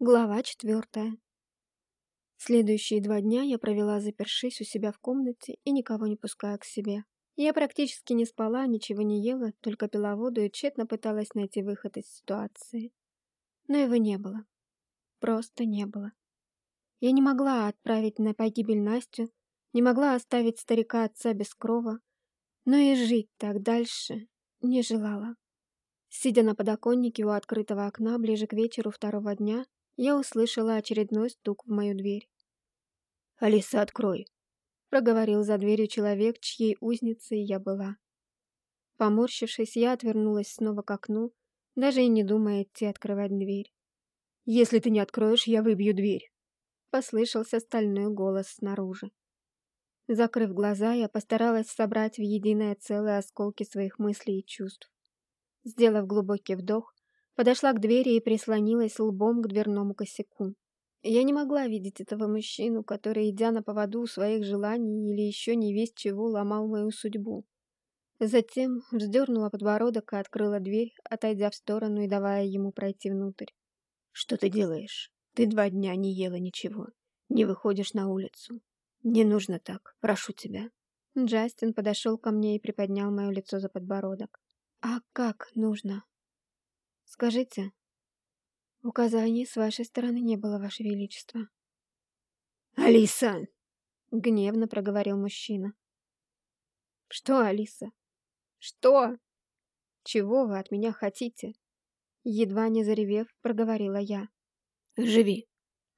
Глава четвертая. Следующие два дня я провела, запершись у себя в комнате и никого не пуская к себе. Я практически не спала, ничего не ела, только пила воду и тщетно пыталась найти выход из ситуации. Но его не было. Просто не было. Я не могла отправить на погибель Настю, не могла оставить старика отца без крова, но и жить так дальше не желала. Сидя на подоконнике у открытого окна ближе к вечеру второго дня, я услышала очередной стук в мою дверь. «Алиса, открой!» — проговорил за дверью человек, чьей узницей я была. Поморщившись, я отвернулась снова к окну, даже и не думая идти открывать дверь. «Если ты не откроешь, я выбью дверь!» — послышался стальной голос снаружи. Закрыв глаза, я постаралась собрать в единое целое осколки своих мыслей и чувств. Сделав глубокий вдох, Подошла к двери и прислонилась лбом к дверному косяку. Я не могла видеть этого мужчину, который, идя на поводу своих желаний или еще не весть чего, ломал мою судьбу. Затем вздернула подбородок и открыла дверь, отойдя в сторону и давая ему пройти внутрь. «Что ты делаешь? Ты два дня не ела ничего. Не выходишь на улицу. Не нужно так, прошу тебя». Джастин подошел ко мне и приподнял мое лицо за подбородок. «А как нужно?» Скажите, указаний с вашей стороны не было, ваше величество. Алиса! Гневно проговорил мужчина. Что, Алиса? Что? Чего вы от меня хотите? Едва не заревев, проговорила я. Живи.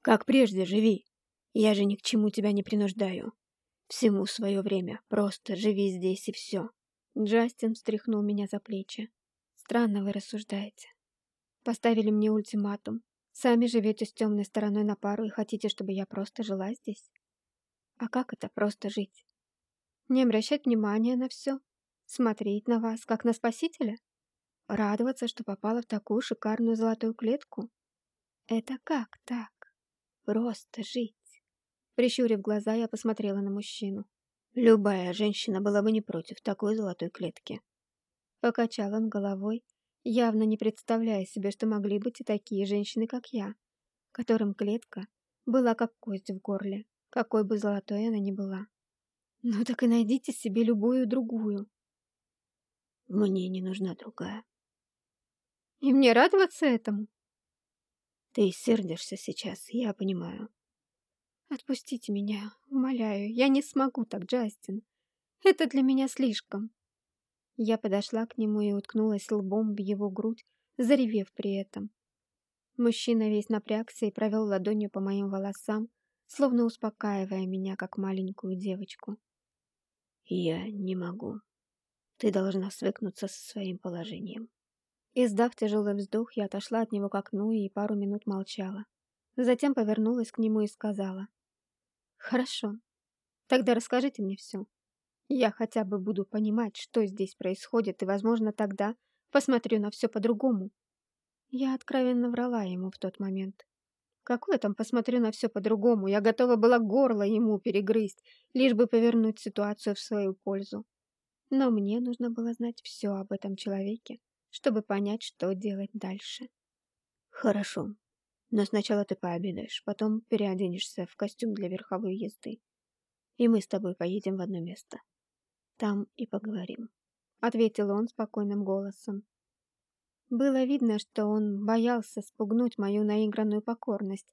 Как прежде, живи. Я же ни к чему тебя не принуждаю. Всему свое время. Просто живи здесь и все. Джастин встряхнул меня за плечи. Странно вы рассуждаете. Поставили мне ультиматум. Сами живете с темной стороной на пару и хотите, чтобы я просто жила здесь? А как это просто жить? Не обращать внимания на все? Смотреть на вас, как на спасителя? Радоваться, что попала в такую шикарную золотую клетку? Это как так? Просто жить. Прищурив глаза, я посмотрела на мужчину. Любая женщина была бы не против такой золотой клетки. Покачал он головой, явно не представляя себе, что могли быть и такие женщины, как я, которым клетка была как кость в горле, какой бы золотой она ни была. Ну так и найдите себе любую другую. Мне не нужна другая. И мне радоваться этому? Ты сердишься сейчас, я понимаю. Отпустите меня, умоляю, я не смогу так, Джастин. Это для меня слишком. Я подошла к нему и уткнулась лбом в его грудь, заревев при этом. Мужчина весь напрягся и провел ладонью по моим волосам, словно успокаивая меня, как маленькую девочку. «Я не могу. Ты должна свыкнуться со своим положением». Издав тяжелый вздох, я отошла от него к окну и пару минут молчала. Затем повернулась к нему и сказала. «Хорошо. Тогда расскажите мне все. Я хотя бы буду понимать, что здесь происходит, и, возможно, тогда посмотрю на все по-другому. Я откровенно врала ему в тот момент. Какое там посмотрю на все по-другому? Я готова была горло ему перегрызть, лишь бы повернуть ситуацию в свою пользу. Но мне нужно было знать все об этом человеке, чтобы понять, что делать дальше. Хорошо. Но сначала ты пообедаешь, потом переоденешься в костюм для верховой езды. И мы с тобой поедем в одно место. Там и поговорим», — ответил он спокойным голосом. Было видно, что он боялся спугнуть мою наигранную покорность.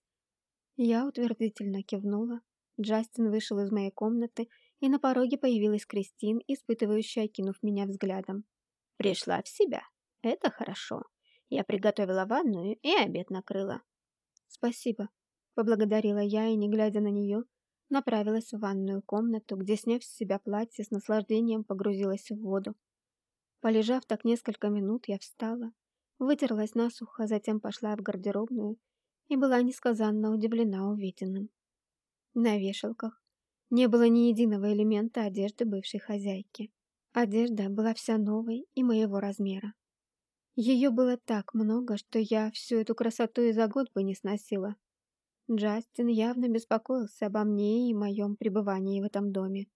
Я утвердительно кивнула. Джастин вышел из моей комнаты, и на пороге появилась Кристин, испытывающая, кинув меня взглядом. «Пришла в себя. Это хорошо. Я приготовила ванную и обед накрыла». «Спасибо», — поблагодарила я и, не глядя на нее, направилась в ванную комнату, где, сняв с себя платье, с наслаждением погрузилась в воду. Полежав так несколько минут, я встала, вытерлась насухо, затем пошла в гардеробную и была несказанно удивлена увиденным. На вешалках не было ни единого элемента одежды бывшей хозяйки. Одежда была вся новой и моего размера. Ее было так много, что я всю эту красоту и за год бы не сносила. Джастин явно беспокоился обо мне и моем пребывании в этом доме.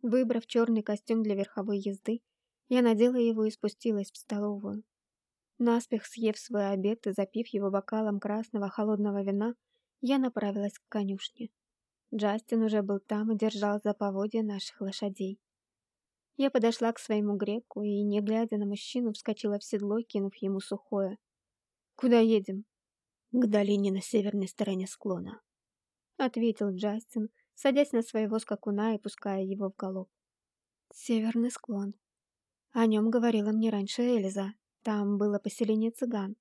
Выбрав черный костюм для верховой езды, я надела его и спустилась в столовую. Наспех съев свой обед и запив его бокалом красного холодного вина, я направилась к конюшне. Джастин уже был там и держал за поводья наших лошадей. Я подошла к своему греку и, не глядя на мужчину, вскочила в седло, кинув ему сухое. «Куда едем?» «К долине на северной стороне склона», — ответил Джастин, садясь на своего скакуна и пуская его в галоп. «Северный склон. О нем говорила мне раньше Эльза. Там было поселение цыган.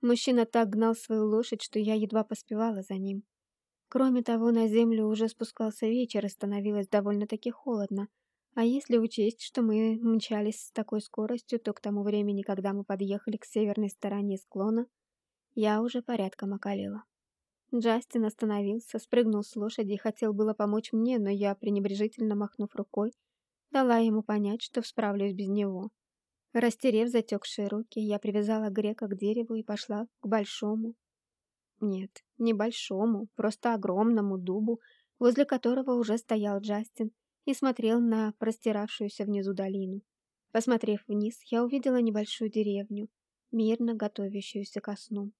Мужчина так гнал свою лошадь, что я едва поспевала за ним. Кроме того, на землю уже спускался вечер и становилось довольно-таки холодно. А если учесть, что мы мчались с такой скоростью, то к тому времени, когда мы подъехали к северной стороне склона, я уже порядком околела. Джастин остановился, спрыгнул с лошади и хотел было помочь мне, но я, пренебрежительно махнув рукой, дала ему понять, что справлюсь без него. Растерев затекшие руки, я привязала грека к дереву и пошла к большому. Нет, не большому, просто огромному дубу, возле которого уже стоял Джастин и смотрел на простиравшуюся внизу долину. Посмотрев вниз, я увидела небольшую деревню, мирно готовящуюся ко сну.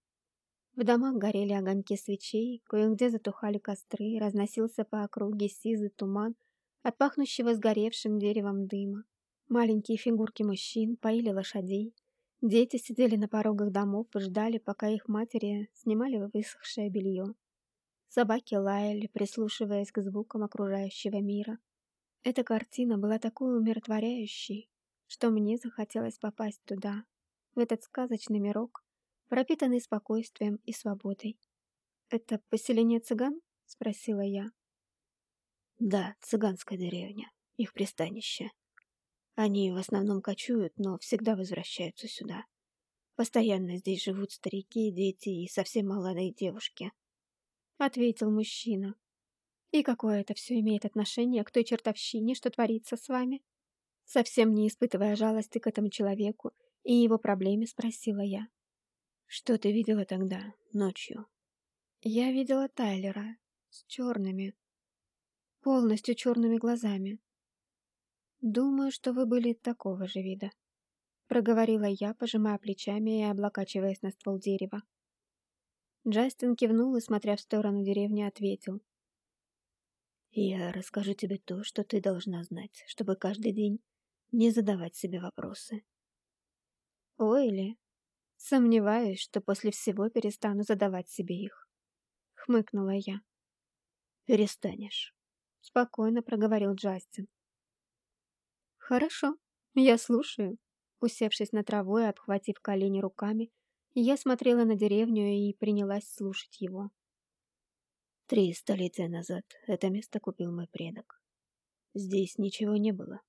В домах горели огоньки свечей, кое-где затухали костры, разносился по округе сизый туман от пахнущего сгоревшим деревом дыма. Маленькие фигурки мужчин поили лошадей. Дети сидели на порогах домов и ждали, пока их матери снимали высохшее белье. Собаки лаяли, прислушиваясь к звукам окружающего мира. Эта картина была такой умиротворяющей, что мне захотелось попасть туда, в этот сказочный мирок, пропитанный спокойствием и свободой. «Это поселение цыган?» — спросила я. «Да, цыганская деревня, их пристанище», они в основном кочуют, но всегда возвращаются сюда. Постоянно здесь живут старики, дети и совсем молодые девушки. Ответил мужчина. И какое это все имеет отношение к той чертовщине, что творится с вами? Совсем не испытывая жалости к этому человеку и его проблеме, спросила я. Что ты видела тогда, ночью? Я видела Тайлера с черными, полностью черными глазами. «Думаю, что вы были такого же вида», — проговорила я, пожимая плечами и облокачиваясь на ствол дерева. Джастин кивнул и, смотря в сторону деревни, ответил. «Я расскажу тебе то, что ты должна знать, чтобы каждый день не задавать себе вопросы». «Ой ли, сомневаюсь, что после всего перестану задавать себе их», — хмыкнула я. «Перестанешь», — спокойно проговорил Джастин. «Хорошо, я слушаю». Усевшись на траву и обхватив колени руками, я смотрела на деревню и принялась слушать его. Три столетия назад это место купил мой предок. Здесь ничего не было.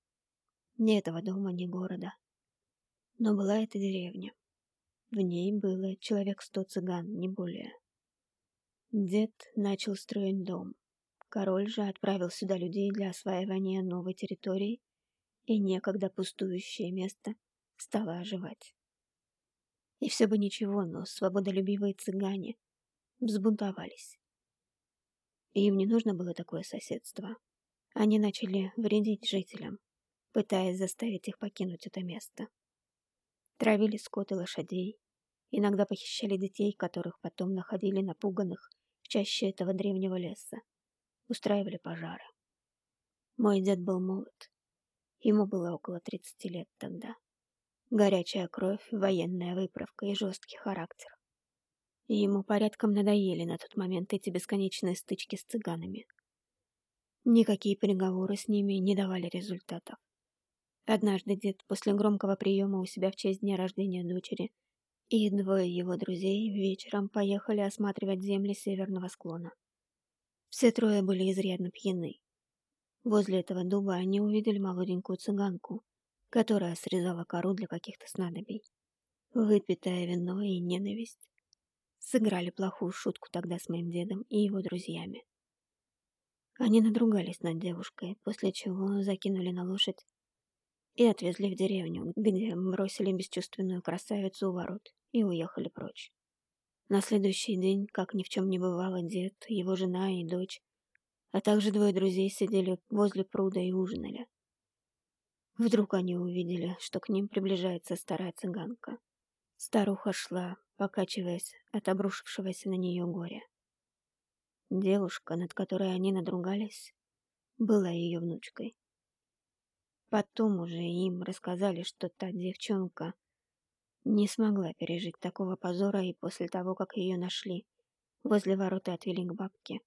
Ни этого дома, ни города. Но была эта деревня. В ней было человек сто цыган, не более. Дед начал строить дом. Король же отправил сюда людей для осваивания новой территории и некогда пустующее место стало оживать. И все бы ничего, но свободолюбивые цыгане взбунтовались. Им не нужно было такое соседство. Они начали вредить жителям, пытаясь заставить их покинуть это место. Травили скот и лошадей, иногда похищали детей, которых потом находили напуганных в чаще этого древнего леса, устраивали пожары. Мой дед был молод, Ему было около 30 лет тогда. Горячая кровь, военная выправка и жесткий характер. И ему порядком надоели на тот момент эти бесконечные стычки с цыганами. Никакие переговоры с ними не давали результатов. Однажды дед после громкого приема у себя в честь дня рождения дочери и двое его друзей вечером поехали осматривать земли северного склона. Все трое были изрядно пьяны. Возле этого дуба они увидели молоденькую цыганку, которая срезала кору для каких-то снадобий. Выпитое вино и ненависть сыграли плохую шутку тогда с моим дедом и его друзьями. Они надругались над девушкой, после чего закинули на лошадь и отвезли в деревню, где бросили бесчувственную красавицу у ворот и уехали прочь. На следующий день, как ни в чем не бывало, дед, его жена и дочь а также двое друзей сидели возле пруда и ужинали. Вдруг они увидели, что к ним приближается старая цыганка. Старуха шла, покачиваясь от обрушившегося на нее горя. Девушка, над которой они надругались, была ее внучкой. Потом уже им рассказали, что та девчонка не смогла пережить такого позора и после того, как ее нашли, возле ворот и отвели к бабке.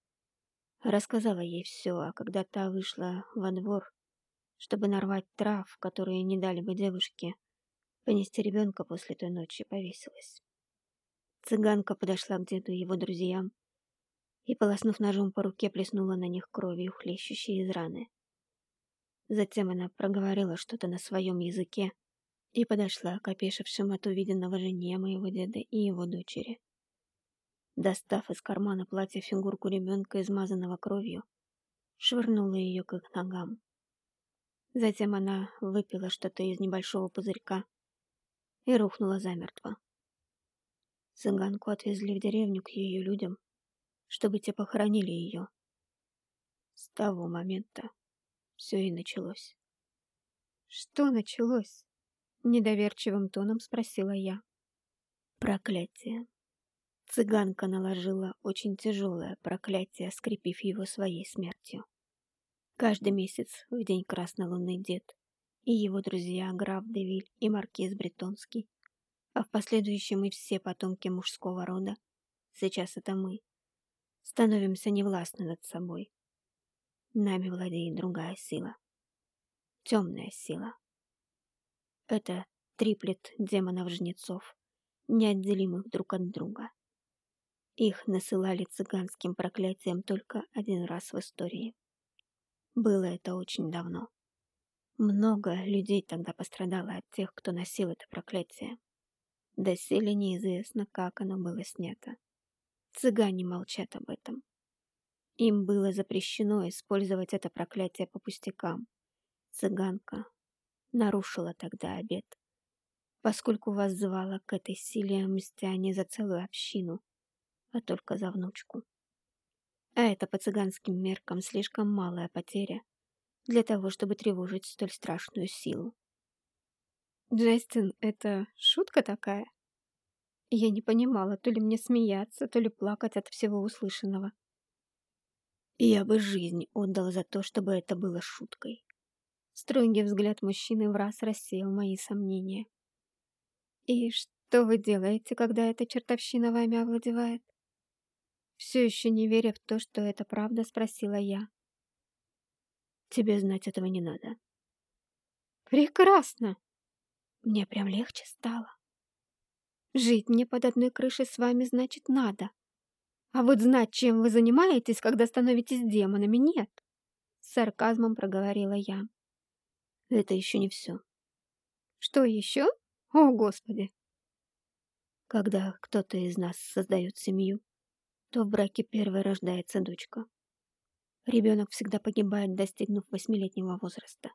Рассказала ей все, а когда та вышла во двор, чтобы нарвать трав, которые не дали бы девушке понести ребенка после той ночи, повесилась. Цыганка подошла к деду и его друзьям и, полоснув ножом по руке, плеснула на них кровью, хлещущей из раны. Затем она проговорила что-то на своем языке и подошла к опешившим от увиденного жене моего деда и его дочери. Достав из кармана платья фигурку ребенка, измазанного кровью, швырнула ее к их ногам. Затем она выпила что-то из небольшого пузырька и рухнула замертво. Цыганку отвезли в деревню к ее людям, чтобы те похоронили ее. С того момента все и началось. «Что началось?» — недоверчивым тоном спросила я. «Проклятие. Цыганка наложила очень тяжелое проклятие, скрепив его своей смертью. Каждый месяц в день Красной Луны дед и его друзья граф Девиль и маркиз Бретонский, а в последующем и все потомки мужского рода, сейчас это мы, становимся невластны над собой. Нами владеет другая сила. Темная сила. Это триплет демонов-жнецов, неотделимых друг от друга. Их насылали цыганским проклятием только один раз в истории. Было это очень давно. Много людей тогда пострадало от тех, кто носил это проклятие. Доселе неизвестно, как оно было снято. Цыгане молчат об этом. Им было запрещено использовать это проклятие по пустякам. Цыганка нарушила тогда обет, поскольку вас звала к этой силе, мстя не за целую общину, а только за внучку. А это по цыганским меркам слишком малая потеря для того, чтобы тревожить столь страшную силу. Джастин, это шутка такая? Я не понимала, то ли мне смеяться, то ли плакать от всего услышанного. Я бы жизнь отдала за то, чтобы это было шуткой. Строгий взгляд мужчины в раз рассеял мои сомнения. И что вы делаете, когда эта чертовщина вами овладевает? Все еще не веря в то, что это правда, спросила я. Тебе знать этого не надо. Прекрасно. Мне прям легче стало. Жить мне под одной крышей с вами значит надо. А вот знать, чем вы занимаетесь, когда становитесь демонами, нет. С сарказмом проговорила я. Это еще не все. Что еще? О, Господи! Когда кто-то из нас создает семью, то в браке первой рождается дочка. Ребенок всегда погибает, достигнув восьмилетнего возраста.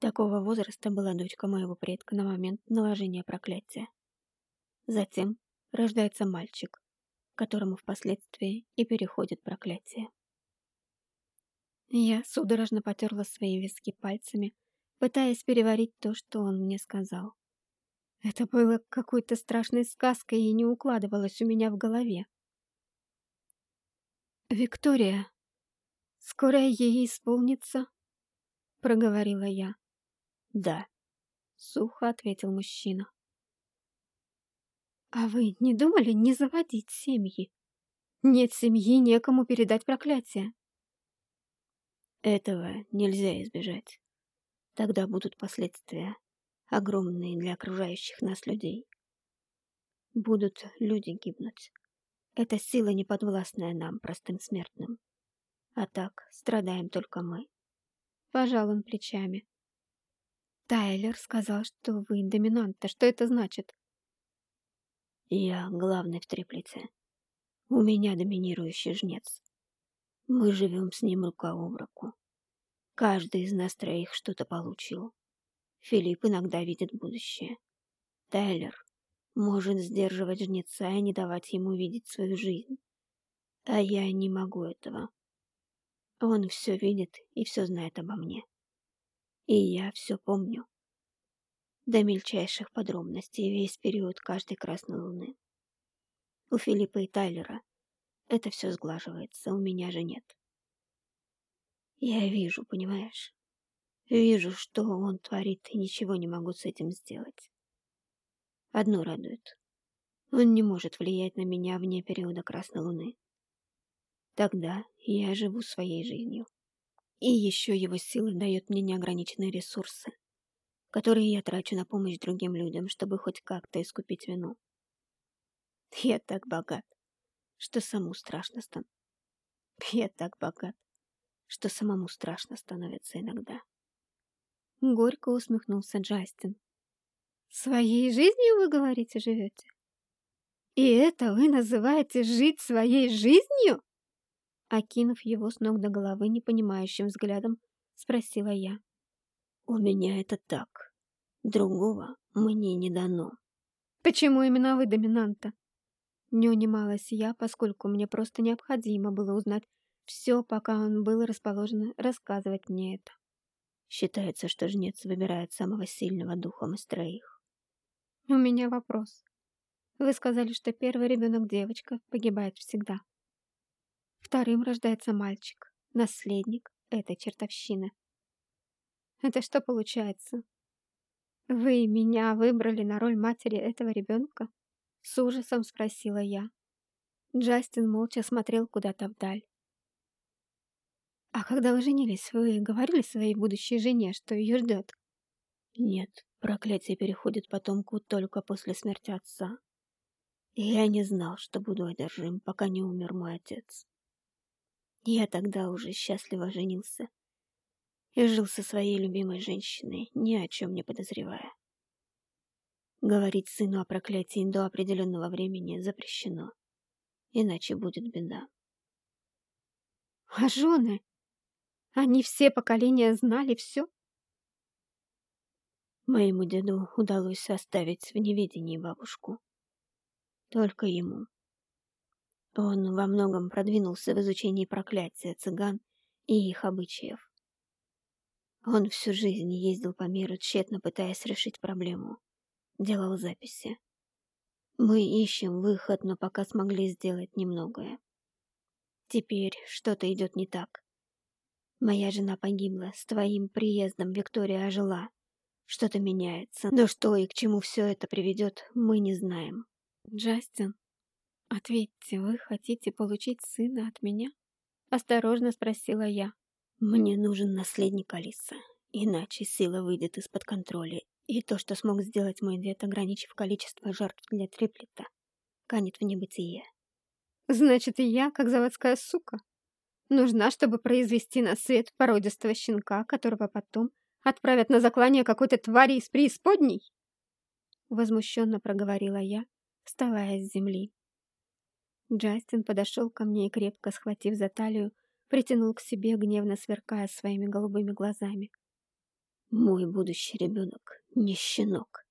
Такого возраста была дочка моего предка на момент наложения проклятия. Затем рождается мальчик, которому впоследствии и переходит проклятие. Я судорожно потерла свои виски пальцами, пытаясь переварить то, что он мне сказал. Это было какой-то страшной сказкой и не укладывалось у меня в голове. «Виктория, скоро ей исполнится?» — проговорила я. «Да», — сухо ответил мужчина. «А вы не думали не заводить семьи? Нет семьи, некому передать проклятие». «Этого нельзя избежать. Тогда будут последствия, огромные для окружающих нас людей. Будут люди гибнуть. Это сила, неподвластная нам, простым смертным. А так страдаем только мы. Пожал он плечами. Тайлер сказал, что вы доминанта. Что это значит? Я главный в триплице. У меня доминирующий жнец. Мы живем с ним рука об руку. Каждый из нас троих что-то получил. Филипп иногда видит будущее. Тайлер может сдерживать жнеца и не давать ему видеть свою жизнь. А я не могу этого. Он все видит и все знает обо мне. И я все помню. До мельчайших подробностей весь период каждой красной луны. У Филиппа и Тайлера это все сглаживается, у меня же нет. Я вижу, понимаешь? Вижу, что он творит, и ничего не могу с этим сделать. Одно радует. Он не может влиять на меня вне периода Красной Луны. Тогда я живу своей жизнью. И еще его сила дает мне неограниченные ресурсы, которые я трачу на помощь другим людям, чтобы хоть как-то искупить вину. Я так богат, что самому страшно стан. Я так богат, что самому страшно становится иногда. Горько усмехнулся Джастин. «Своей жизнью, вы говорите, живете? И это вы называете жить своей жизнью?» Окинув его с ног до головы непонимающим взглядом, спросила я. «У меня это так. Другого мне не дано». «Почему именно вы доминанта?» Не унималась я, поскольку мне просто необходимо было узнать все, пока он был расположен рассказывать мне это. Считается, что жнец выбирает самого сильного духом из троих. У меня вопрос. Вы сказали, что первый ребенок девочка погибает всегда. Вторым рождается мальчик, наследник этой чертовщины. Это что получается? Вы меня выбрали на роль матери этого ребенка? С ужасом спросила я. Джастин молча смотрел куда-то вдаль. «А когда вы женились, вы говорили своей будущей жене, что ее ждет?» «Нет, проклятие переходит потомку только после смерти отца. Я не знал, что буду одержим, пока не умер мой отец. Я тогда уже счастливо женился и жил со своей любимой женщиной, ни о чем не подозревая. Говорить сыну о проклятии до определенного времени запрещено, иначе будет беда. А жены? Они все поколения знали все? Моему деду удалось оставить в неведении бабушку. Только ему. Он во многом продвинулся в изучении проклятия цыган и их обычаев. Он всю жизнь ездил по миру, тщетно пытаясь решить проблему. Делал записи. Мы ищем выход, но пока смогли сделать немногое. Теперь что-то идет не так. Моя жена погибла. С твоим приездом Виктория ожила. Что-то меняется. Но что и к чему все это приведет, мы не знаем. Джастин, ответьте, вы хотите получить сына от меня? Осторожно спросила я. Мне нужен наследник Алиса. Иначе сила выйдет из-под контроля. И то, что смог сделать мой дед, ограничив количество жертв для триплета, канет в небытие. Значит, и я, как заводская сука, нужна, чтобы произвести на свет породистого щенка, которого потом отправят на заклание какой-то твари из преисподней? Возмущенно проговорила я, вставая с земли. Джастин подошел ко мне и, крепко схватив за талию, притянул к себе, гневно сверкая своими голубыми глазами. «Мой будущий ребенок не щенок.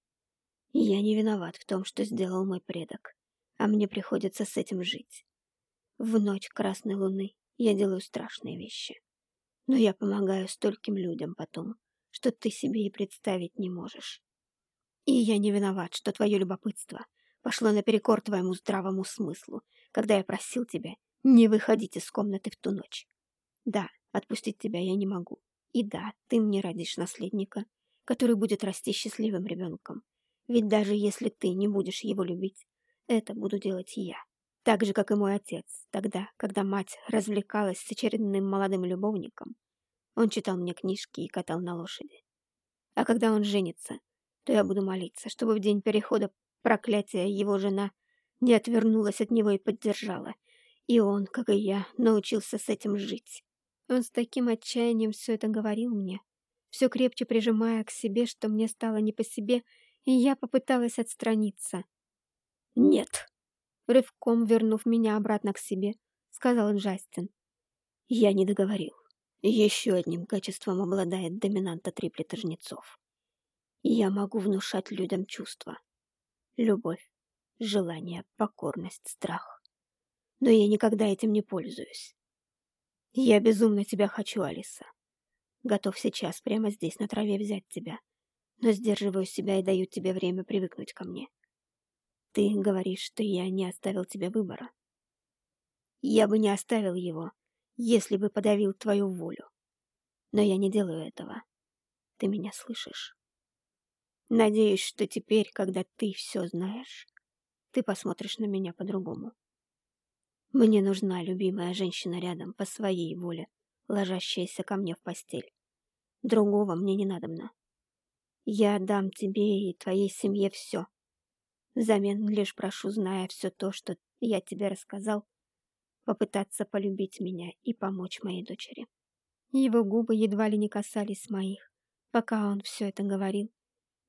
я не виноват в том, что сделал мой предок, а мне приходится с этим жить. В ночь Красной Луны я делаю страшные вещи. Но я помогаю стольким людям потом, что ты себе и представить не можешь. И я не виноват, что твое любопытство пошло наперекор твоему здравому смыслу, когда я просил тебя не выходить из комнаты в ту ночь. Да, отпустить тебя я не могу. И да, ты мне родишь наследника, который будет расти счастливым ребенком. Ведь даже если ты не будешь его любить, это буду делать я. Так же, как и мой отец, тогда, когда мать развлекалась с очередным молодым любовником. Он читал мне книжки и катал на лошади. А когда он женится, то я буду молиться, чтобы в день перехода проклятия его жена не отвернулась от него и поддержала. И он, как и я, научился с этим жить. Он с таким отчаянием все это говорил мне, все крепче прижимая к себе, что мне стало не по себе, и я попыталась отстраниться. «Нет!» рывком вернув меня обратно к себе, сказал Джастин. Я не договорил. Еще одним качеством обладает доминанта триплета жнецов. Я могу внушать людям чувства. Любовь, желание, покорность, страх. Но я никогда этим не пользуюсь. Я безумно тебя хочу, Алиса. Готов сейчас прямо здесь на траве взять тебя. но сдерживаю себя и даю тебе время привыкнуть ко мне. Ты говоришь, что я не оставил тебе выбора. Я бы не оставил его, если бы подавил твою волю. Но я не делаю этого. Ты меня слышишь? Надеюсь, что теперь, когда ты все знаешь, ты посмотришь на меня по-другому. Мне нужна любимая женщина рядом по своей воле, ложащаяся ко мне в постель. Другого мне не надобно. Я дам тебе и твоей семье все. Взамен лишь прошу, зная все то, что я тебе рассказал, попытаться полюбить меня и помочь моей дочери. Его губы едва ли не касались моих, пока он все это говорил.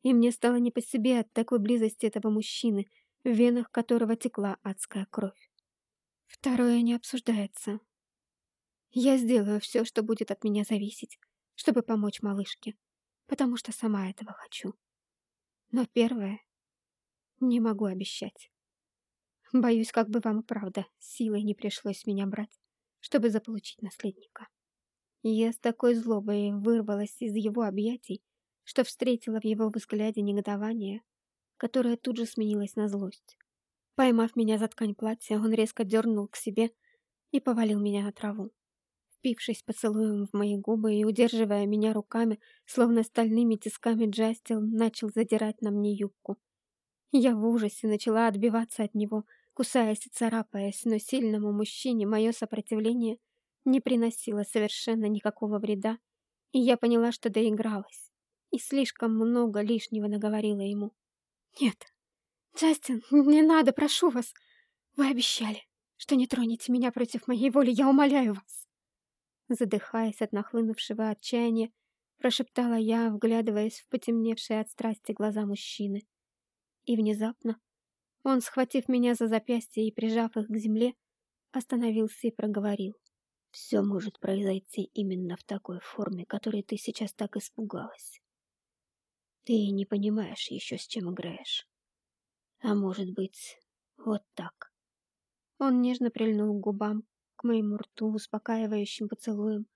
И мне стало не по себе от такой близости этого мужчины, в венах которого текла адская кровь. Второе не обсуждается. Я сделаю все, что будет от меня зависеть, чтобы помочь малышке, потому что сама этого хочу. Но первое не могу обещать. Боюсь, как бы вам и правда силой не пришлось меня брать, чтобы заполучить наследника. Я с такой злобой вырвалась из его объятий, что встретила в его взгляде негодование, которое тут же сменилось на злость. Поймав меня за ткань платья, он резко дернул к себе и повалил меня на траву. Впившись поцелуем в мои губы и удерживая меня руками, словно стальными тисками Джастил начал задирать на мне юбку. Я в ужасе начала отбиваться от него, кусаясь и царапаясь, но сильному мужчине мое сопротивление не приносило совершенно никакого вреда, и я поняла, что доигралась, и слишком много лишнего наговорила ему. «Нет, «Джастин, не надо, прошу вас! Вы обещали, что не тронете меня против моей воли, я умоляю вас!» Задыхаясь от нахлынувшего отчаяния, прошептала я, вглядываясь в потемневшие от страсти глаза мужчины. И внезапно он, схватив меня за запястье и прижав их к земле, остановился и проговорил. «Все может произойти именно в такой форме, которой ты сейчас так испугалась. Ты не понимаешь еще, с чем играешь. А может быть, вот так. Он нежно прильнул к губам, к моему рту, успокаивающим поцелуем.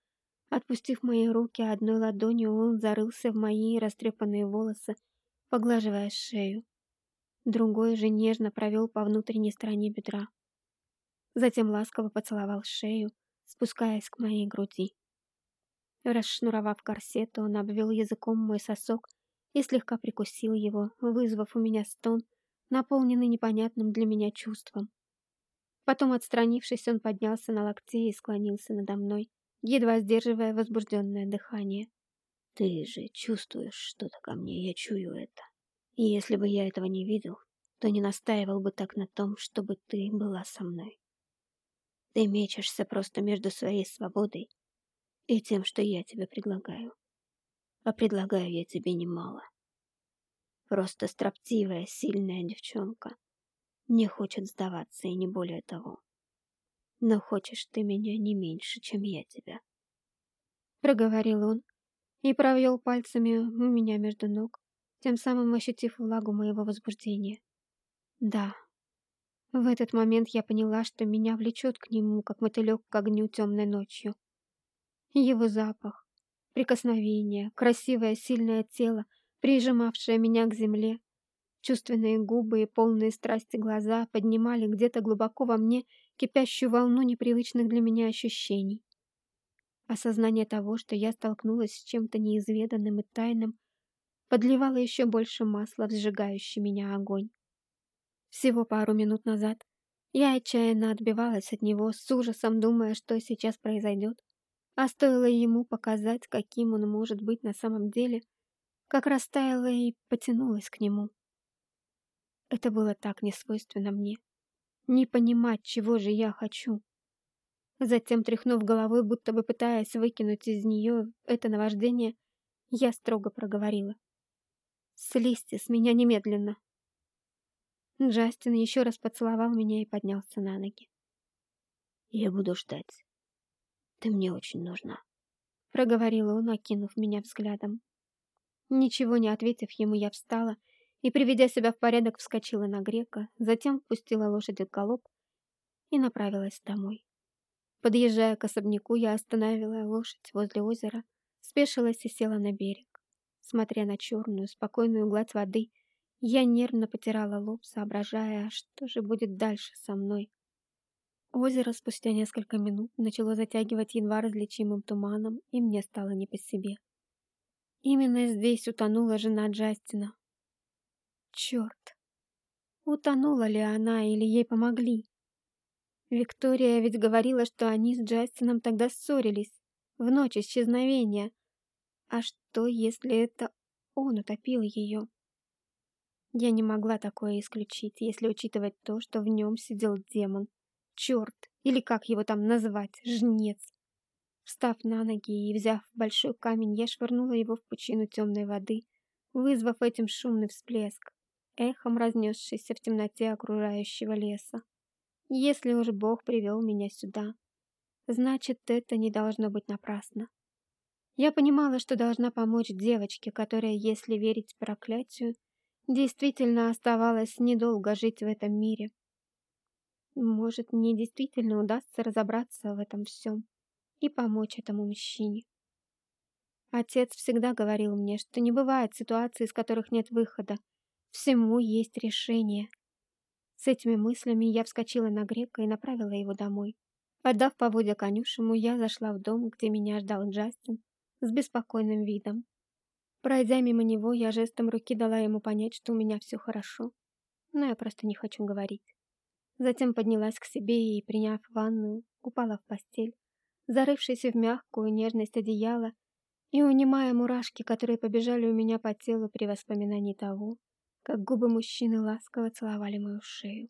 Отпустив мои руки одной ладонью, он зарылся в мои растрепанные волосы, поглаживая шею. Другой же нежно провел по внутренней стороне бедра. Затем ласково поцеловал шею, спускаясь к моей груди. Расшнуровав корсет, он обвел языком мой сосок и слегка прикусил его, вызвав у меня стон, наполненный непонятным для меня чувством. Потом, отстранившись, он поднялся на локте и склонился надо мной, едва сдерживая возбужденное дыхание. «Ты же чувствуешь что-то ко мне, я чую это. И если бы я этого не видел, то не настаивал бы так на том, чтобы ты была со мной. Ты мечешься просто между своей свободой и тем, что я тебе предлагаю. А предлагаю я тебе немало. Просто строптивая, сильная девчонка. Не хочет сдаваться и не более того. Но хочешь ты меня не меньше, чем я тебя. Проговорил он и провел пальцами у меня между ног, тем самым ощутив влагу моего возбуждения. Да, в этот момент я поняла, что меня влечет к нему, как мотылек к огню темной ночью. Его запах, прикосновение, красивое сильное тело — прижимавшая меня к земле. Чувственные губы и полные страсти глаза поднимали где-то глубоко во мне кипящую волну непривычных для меня ощущений. Осознание того, что я столкнулась с чем-то неизведанным и тайным, подливало еще больше масла в сжигающий меня огонь. Всего пару минут назад я отчаянно отбивалась от него, с ужасом думая, что сейчас произойдет. А стоило ему показать, каким он может быть на самом деле — как растаяла и потянулась к нему. Это было так несвойственно мне. Не понимать, чего же я хочу. Затем, тряхнув головой, будто бы пытаясь выкинуть из нее это наваждение, я строго проговорила. «Слезьте с меня немедленно!» Джастин еще раз поцеловал меня и поднялся на ноги. «Я буду ждать. Ты мне очень нужна», — проговорил он, окинув меня взглядом. Ничего не ответив ему, я встала и, приведя себя в порядок, вскочила на грека, затем пустила лошадь в галоп и направилась домой. Подъезжая к особняку, я остановила лошадь возле озера, спешилась и села на берег. Смотря на черную, спокойную гладь воды, я нервно потирала лоб, соображая, что же будет дальше со мной. Озеро спустя несколько минут начало затягивать едва различимым туманом, и мне стало не по себе. Именно здесь утонула жена Джастина. Черт! Утонула ли она или ей помогли? Виктория ведь говорила, что они с Джастином тогда ссорились, в ночь исчезновения. А что, если это он утопил ее? Я не могла такое исключить, если учитывать то, что в нем сидел демон. Черт, или как его там назвать, жнец. Встав на ноги и взяв большой камень, я швырнула его в пучину темной воды, вызвав этим шумный всплеск, эхом разнесшийся в темноте окружающего леса. Если уж Бог привел меня сюда, значит, это не должно быть напрасно. Я понимала, что должна помочь девочке, которая, если верить проклятию, действительно оставалась недолго жить в этом мире. Может, мне действительно удастся разобраться в этом всем и помочь этому мужчине. Отец всегда говорил мне, что не бывает ситуаций, из которых нет выхода. Всему есть решение. С этими мыслями я вскочила на грека и направила его домой. Отдав поводья конюшему, я зашла в дом, где меня ждал Джастин с беспокойным видом. Пройдя мимо него, я жестом руки дала ему понять, что у меня все хорошо, но я просто не хочу говорить. Затем поднялась к себе и, приняв ванную, упала в постель, зарывшись в мягкую нежность одеяла и унимая мурашки, которые побежали у меня по телу при воспоминании того, как губы мужчины ласково целовали мою шею.